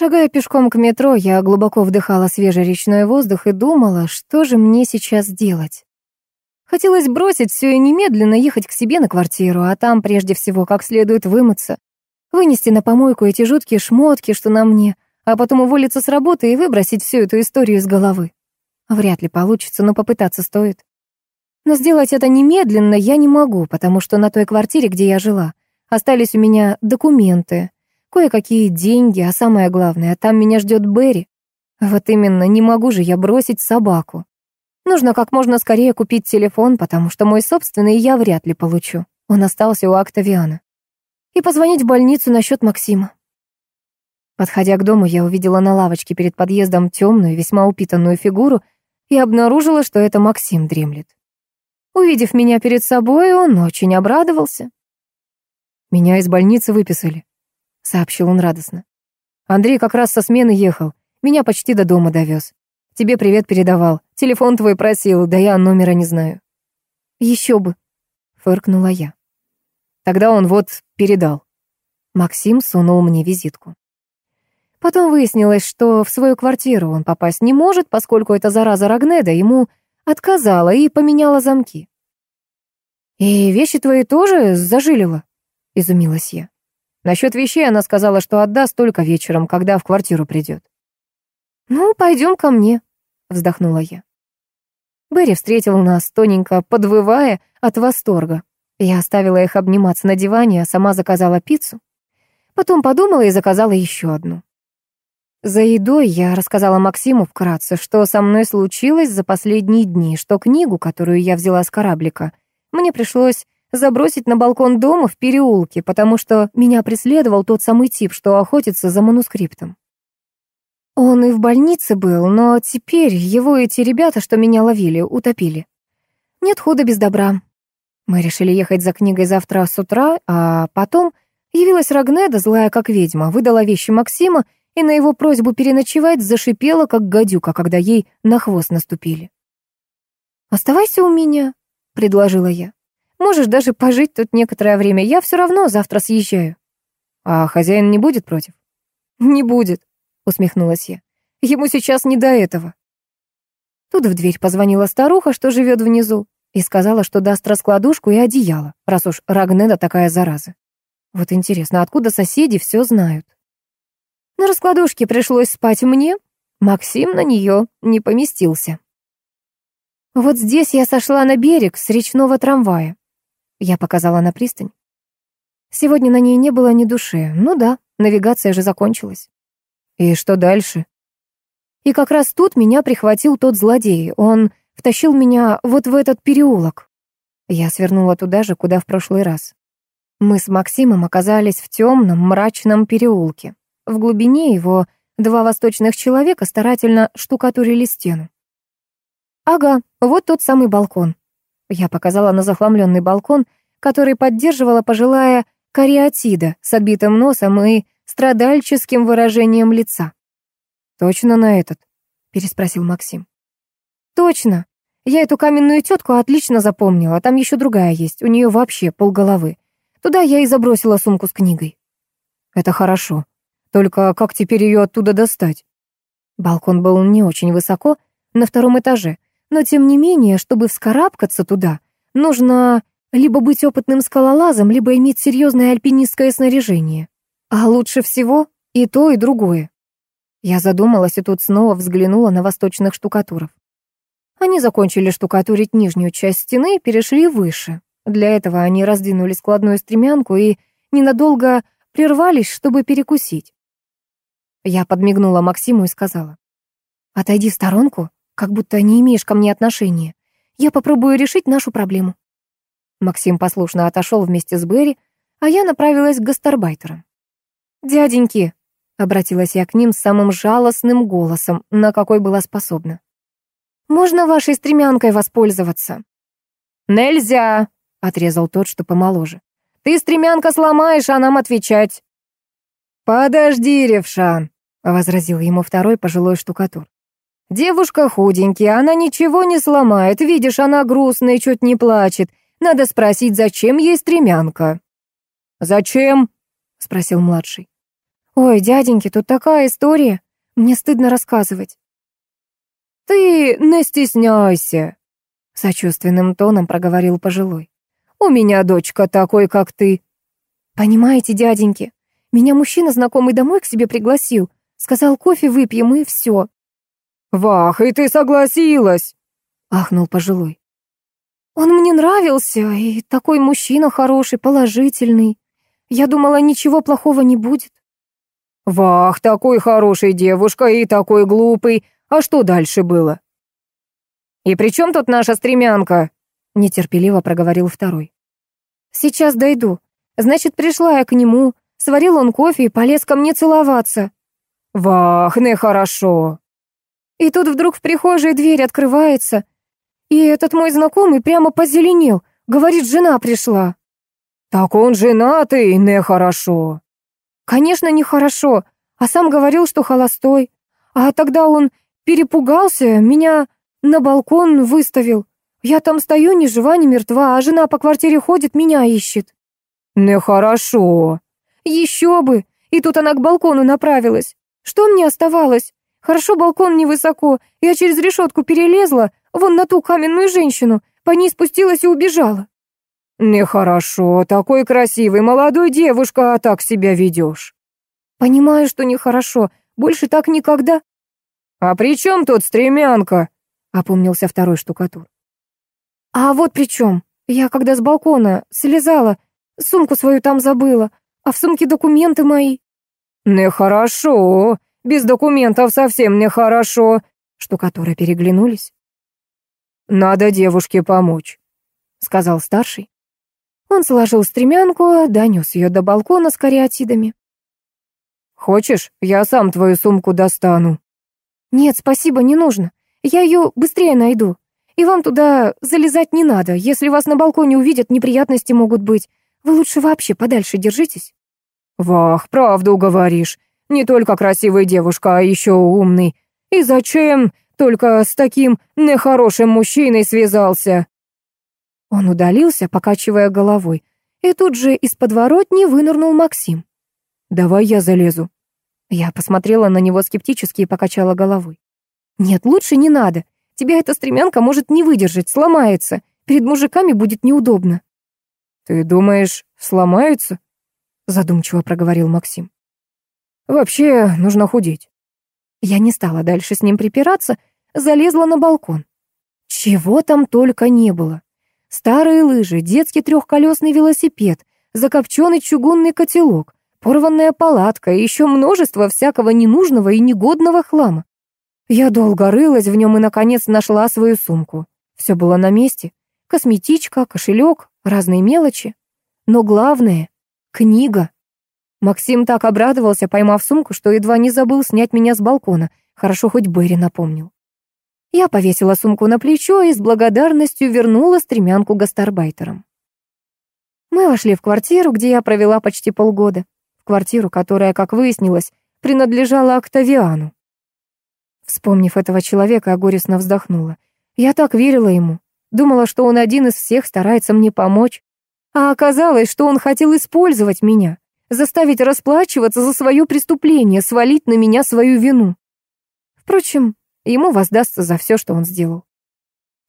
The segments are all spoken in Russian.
Шагая пешком к метро, я глубоко вдыхала свежий речной воздух и думала, что же мне сейчас делать. Хотелось бросить все и немедленно ехать к себе на квартиру, а там прежде всего как следует вымыться, вынести на помойку эти жуткие шмотки, что на мне, а потом уволиться с работы и выбросить всю эту историю из головы. Вряд ли получится, но попытаться стоит. Но сделать это немедленно я не могу, потому что на той квартире, где я жила, остались у меня документы, кое-какие деньги, а самое главное, там меня ждет Берри. Вот именно, не могу же я бросить собаку. Нужно как можно скорее купить телефон, потому что мой собственный я вряд ли получу. Он остался у Октавиана. И позвонить в больницу насчет Максима. Подходя к дому, я увидела на лавочке перед подъездом темную, весьма упитанную фигуру и обнаружила, что это Максим дремлет. Увидев меня перед собой, он очень обрадовался. «Меня из больницы выписали», — сообщил он радостно. «Андрей как раз со смены ехал, меня почти до дома довез. Тебе привет передавал, телефон твой просил, да я номера не знаю». «Еще бы», — фыркнула я. Тогда он вот передал. Максим сунул мне визитку. Потом выяснилось, что в свою квартиру он попасть не может, поскольку эта зараза Рагнеда ему отказала и поменяла замки. «И вещи твои тоже зажилила?» — изумилась я. Насчет вещей она сказала, что отдаст только вечером, когда в квартиру придет. «Ну, пойдем ко мне», — вздохнула я. Берри встретил нас, тоненько подвывая от восторга. Я оставила их обниматься на диване, а сама заказала пиццу. Потом подумала и заказала еще одну. За едой я рассказала Максиму вкратце, что со мной случилось за последние дни, что книгу, которую я взяла с кораблика, мне пришлось забросить на балкон дома в переулке, потому что меня преследовал тот самый тип, что охотится за манускриптом. Он и в больнице был, но теперь его эти ребята, что меня ловили, утопили. Нет худа без добра. Мы решили ехать за книгой завтра с утра, а потом явилась Рагнеда, злая как ведьма, выдала вещи Максима и на его просьбу переночевать зашипела, как гадюка, когда ей на хвост наступили. «Оставайся у меня», — предложила я. Можешь даже пожить тут некоторое время. Я все равно завтра съезжаю. А хозяин не будет против? Не будет, усмехнулась я. Ему сейчас не до этого. Тут в дверь позвонила старуха, что живет внизу, и сказала, что даст раскладушку и одеяло, раз уж Рагнеда такая зараза. Вот интересно, откуда соседи все знают? На раскладушке пришлось спать мне, Максим на нее не поместился. Вот здесь я сошла на берег с речного трамвая. Я показала на пристань. Сегодня на ней не было ни души. Ну да, навигация же закончилась. И что дальше? И как раз тут меня прихватил тот злодей. Он втащил меня вот в этот переулок. Я свернула туда же, куда в прошлый раз. Мы с Максимом оказались в темном, мрачном переулке. В глубине его два восточных человека старательно штукатурили стену. Ага, вот тот самый балкон. Я показала на захламленный балкон, который поддерживала пожилая кариатида с отбитым носом и страдальческим выражением лица. «Точно на этот?» — переспросил Максим. «Точно. Я эту каменную тетку отлично запомнила, там еще другая есть, у нее вообще полголовы. Туда я и забросила сумку с книгой». «Это хорошо. Только как теперь ее оттуда достать?» Балкон был не очень высоко, на втором этаже, но тем не менее, чтобы вскарабкаться туда, нужно либо быть опытным скалолазом, либо иметь серьезное альпинистское снаряжение. А лучше всего и то, и другое. Я задумалась и тут снова взглянула на восточных штукатуров. Они закончили штукатурить нижнюю часть стены и перешли выше. Для этого они раздвинули складную стремянку и ненадолго прервались, чтобы перекусить. Я подмигнула Максиму и сказала, «Отойди в сторонку, как будто не имеешь ко мне отношения. Я попробую решить нашу проблему». Максим послушно отошел вместе с Берри, а я направилась к гастарбайтерам. «Дяденьки», — обратилась я к ним самым жалостным голосом, на какой была способна. «Можно вашей стремянкой воспользоваться?» «Нельзя», — отрезал тот, что помоложе. «Ты стремянка сломаешь, а нам отвечать». «Подожди, Ревшан», — возразил ему второй пожилой штукатур. Девушка худенькая, она ничего не сломает. Видишь, она грустная чуть не плачет. Надо спросить, зачем ей стремянка?» «Зачем?» — спросил младший. Ой, дяденьки, тут такая история. Мне стыдно рассказывать. Ты не стесняйся, сочувственным тоном проговорил пожилой. У меня дочка такой, как ты. Понимаете, дяденьки, меня мужчина знакомый домой к себе пригласил. Сказал, кофе выпьем и все. «Вах, и ты согласилась!» — ахнул пожилой. «Он мне нравился, и такой мужчина хороший, положительный. Я думала, ничего плохого не будет». «Вах, такой хороший девушка и такой глупый. А что дальше было?» «И при чем тут наша стремянка?» — нетерпеливо проговорил второй. «Сейчас дойду. Значит, пришла я к нему, сварил он кофе и полез ко мне целоваться». «Вах, нехорошо!» И тут вдруг в прихожей дверь открывается, и этот мой знакомый прямо позеленел, говорит, жена пришла. «Так он женатый, нехорошо». «Конечно, нехорошо, а сам говорил, что холостой. А тогда он перепугался, меня на балкон выставил. Я там стою ни жива, ни мертва, а жена по квартире ходит, меня ищет». «Нехорошо». «Еще бы! И тут она к балкону направилась. Что мне оставалось? Хорошо, балкон невысоко. Я через решетку перелезла, вон на ту каменную женщину, по ней спустилась и убежала. Нехорошо, такой красивый молодой девушка, а так себя ведешь. Понимаю, что нехорошо, больше так никогда. А при чем тут стремянка? Опомнился второй штукатур. А вот при чем? Я когда с балкона слезала, сумку свою там забыла, а в сумке документы мои. Нехорошо, без документов совсем нехорошо. Штукатуры переглянулись. «Надо девушке помочь», — сказал старший. Он сложил стремянку, донес ее до балкона с кариатидами. «Хочешь, я сам твою сумку достану?» «Нет, спасибо, не нужно. Я ее быстрее найду. И вам туда залезать не надо. Если вас на балконе увидят, неприятности могут быть. Вы лучше вообще подальше держитесь». «Вах, правду говоришь. Не только красивая девушка, а еще умный. И зачем только с таким нехорошим мужчиной связался?» Он удалился, покачивая головой, и тут же из подворотни вынырнул Максим. «Давай я залезу». Я посмотрела на него скептически и покачала головой. «Нет, лучше не надо. Тебя эта стремянка может не выдержать, сломается. Перед мужиками будет неудобно». «Ты думаешь, сломается?» Задумчиво проговорил Максим. Вообще, нужно худеть. Я не стала дальше с ним припираться, залезла на балкон. Чего там только не было. Старые лыжи, детский трехколесный велосипед, закопченный чугунный котелок, порванная палатка и еще множество всякого ненужного и негодного хлама. Я долго рылась в нем и, наконец, нашла свою сумку. Все было на месте. Косметичка, кошелек, разные мелочи. Но главное — книга. Максим так обрадовался, поймав сумку, что едва не забыл снять меня с балкона. Хорошо, хоть Берри напомнил. Я повесила сумку на плечо и с благодарностью вернула стремянку гастарбайтерам. Мы вошли в квартиру, где я провела почти полгода. В квартиру, которая, как выяснилось, принадлежала Октавиану. Вспомнив этого человека, я горестно вздохнула. Я так верила ему. Думала, что он один из всех старается мне помочь. А оказалось, что он хотел использовать меня заставить расплачиваться за свое преступление, свалить на меня свою вину. Впрочем, ему воздастся за все, что он сделал.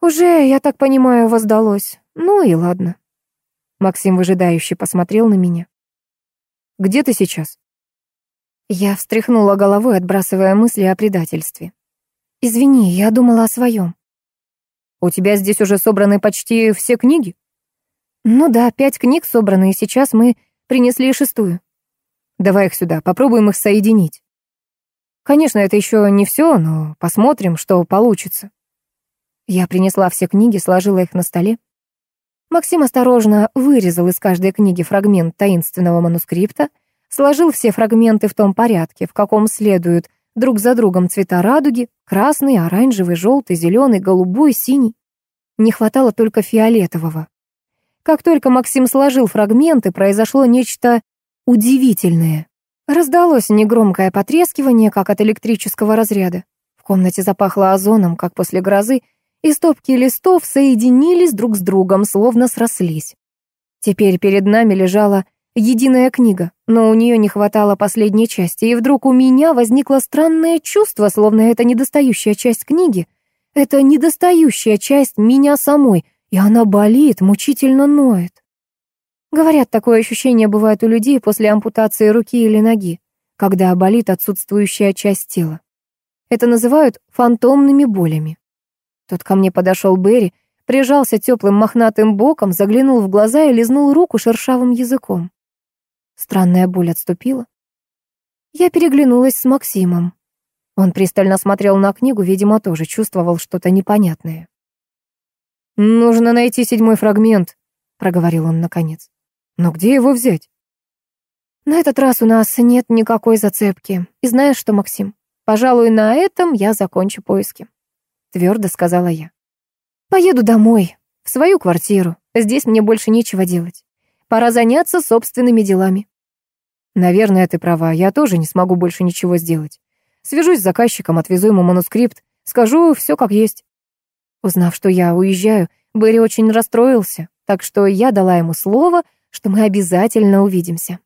Уже, я так понимаю, воздалось. Ну и ладно. Максим выжидающе посмотрел на меня. «Где ты сейчас?» Я встряхнула головой, отбрасывая мысли о предательстве. «Извини, я думала о своем». «У тебя здесь уже собраны почти все книги?» «Ну да, пять книг собраны, и сейчас мы Принесли шестую. Давай их сюда, попробуем их соединить. Конечно, это еще не все, но посмотрим, что получится. Я принесла все книги, сложила их на столе. Максим осторожно вырезал из каждой книги фрагмент таинственного манускрипта, сложил все фрагменты в том порядке, в каком следуют друг за другом цвета радуги, красный, оранжевый, желтый, зеленый, голубой, синий. Не хватало только фиолетового. Как только Максим сложил фрагменты, произошло нечто удивительное. Раздалось негромкое потрескивание, как от электрического разряда. В комнате запахло озоном, как после грозы, и стопки листов соединились друг с другом, словно срослись. Теперь перед нами лежала единая книга, но у нее не хватало последней части, и вдруг у меня возникло странное чувство, словно это недостающая часть книги, это недостающая часть меня самой, и она болит, мучительно ноет. Говорят, такое ощущение бывает у людей после ампутации руки или ноги, когда болит отсутствующая часть тела. Это называют фантомными болями. Тут ко мне подошел Берри, прижался теплым мохнатым боком, заглянул в глаза и лизнул руку шершавым языком. Странная боль отступила. Я переглянулась с Максимом. Он пристально смотрел на книгу, видимо, тоже чувствовал что-то непонятное. «Нужно найти седьмой фрагмент», — проговорил он наконец. «Но где его взять?» «На этот раз у нас нет никакой зацепки. И знаешь что, Максим, пожалуй, на этом я закончу поиски», — твердо сказала я. «Поеду домой, в свою квартиру. Здесь мне больше нечего делать. Пора заняться собственными делами». «Наверное, ты права, я тоже не смогу больше ничего сделать. Свяжусь с заказчиком, отвезу ему манускрипт, скажу все как есть». Узнав, что я уезжаю, Берри очень расстроился, так что я дала ему слово, что мы обязательно увидимся.